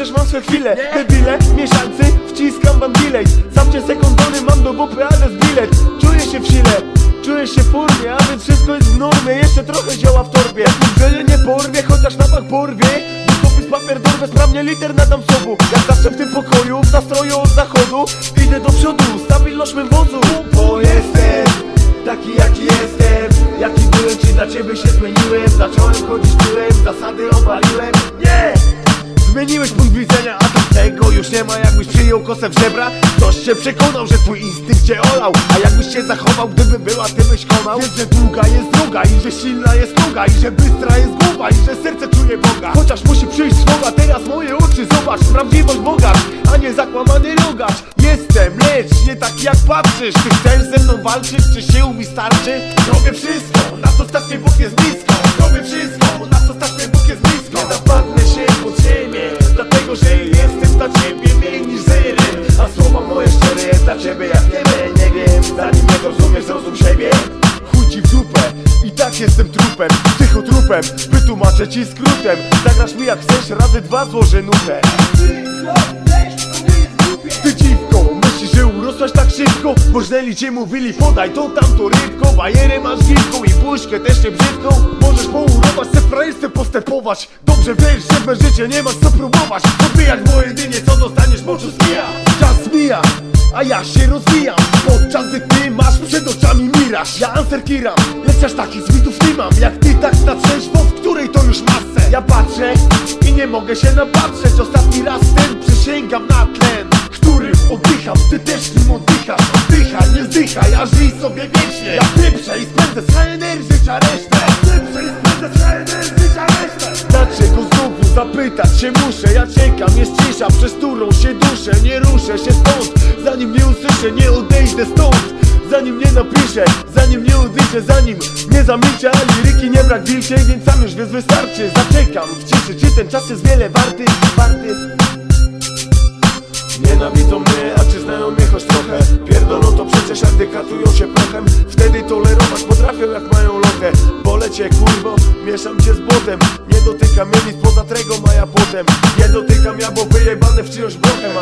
chwilę Debile, mieszańcy, wciskam wam delay. Sam cię sekundony mam do bupy, z bilet. Czuję się w sile, czuję się w formie A więc wszystko jest w normie, jeszcze trochę zioła w torbie. Mówię, nie porwie, chociaż na bank porwie. Papier, dorwę, sprawnie liter nadam sobu. Jak zawsze w tym pokoju, w nastroju od zachodu Idę do przodu, stabilność mym wozu Bo jestem taki jaki jestem. Jaki byłem, czy dla ciebie się zmieniłem? Zacząłem chodzić tyłem, kosę w żebra? Ktoś cię przekonał, że twój instynkt cię olał. A jakbyś się zachował, gdyby była, ty byś konał Wiesz, że długa jest droga i że silna jest noga I że bystra jest głowa i że serce czuje Boga. Chociaż musi przyjść słowa, teraz moje oczy zobacz. Prawdziwość bogacz, a nie zakłamany rogacz Jestem, lecz nie taki jak patrzysz. Ty chcesz ze mną walczyć, czy sił mi starczy? Robię wszystko, na co stać Bóg jest blisko. Robię wszystko, na co stać Bóg jest blisko trupem Psychotrupem, wytłumaczę ci skrótem. Zagrasz mi jak chcesz, razy dwa złożę nutę Bożneli cię mówili, podaj to tamto rybko Bajerę masz dziwką i puszkę też nie brzydką. Możesz pourować, se frajerstwem postępować. Dobrze wiesz, że bez życia nie masz co próbować. Odbijać, bo jedynie co dostaniesz, moczu skija Czas mija, a ja się rozwijam. Podczas gdy ty masz przed oczami miraż Ja Anser Kiram, lecz takich zwitów nie mam. Jak ty tak na trzeźwo, w której to już masę. Ja patrzę i nie mogę się napatrzeć. Ostatni raz ten przysięgam na tlen Którym oddycham, ty też nim oddychasz Oddychaj, nie zdychaj, a żyj sobie wiecznie. Ja pieprzę i spędzę energii, życia resztę. Pieprzę i spędzę energii, życia resztę. Dlaczego znowu zapytać się muszę. Ja czekam, jest cisza, przez którą się duszę. Nie ruszę się stąd, zanim nie usłyszę Nie odejdę stąd. Zanim nie napiszę, zanim nie odejdę Zanim nie zamilczę, a liryki nie brak wilczej Więc sam już wiesz wystarczy. Zaczekam w ciszy, czy ten czas jest wiele warty? Warty. Nienawidzą mnie, a czy znają mnie choć trochę? Pierdolą to przecież, Czeszardy katują się pachem Wtedy tolerować potrafią jak mają lochę. Bolę cię kurwo, mieszam cię z błotem. Nie dotykam nic poza trego maja potem Nie dotykam ja, bo wyjebane w czyjąś blochem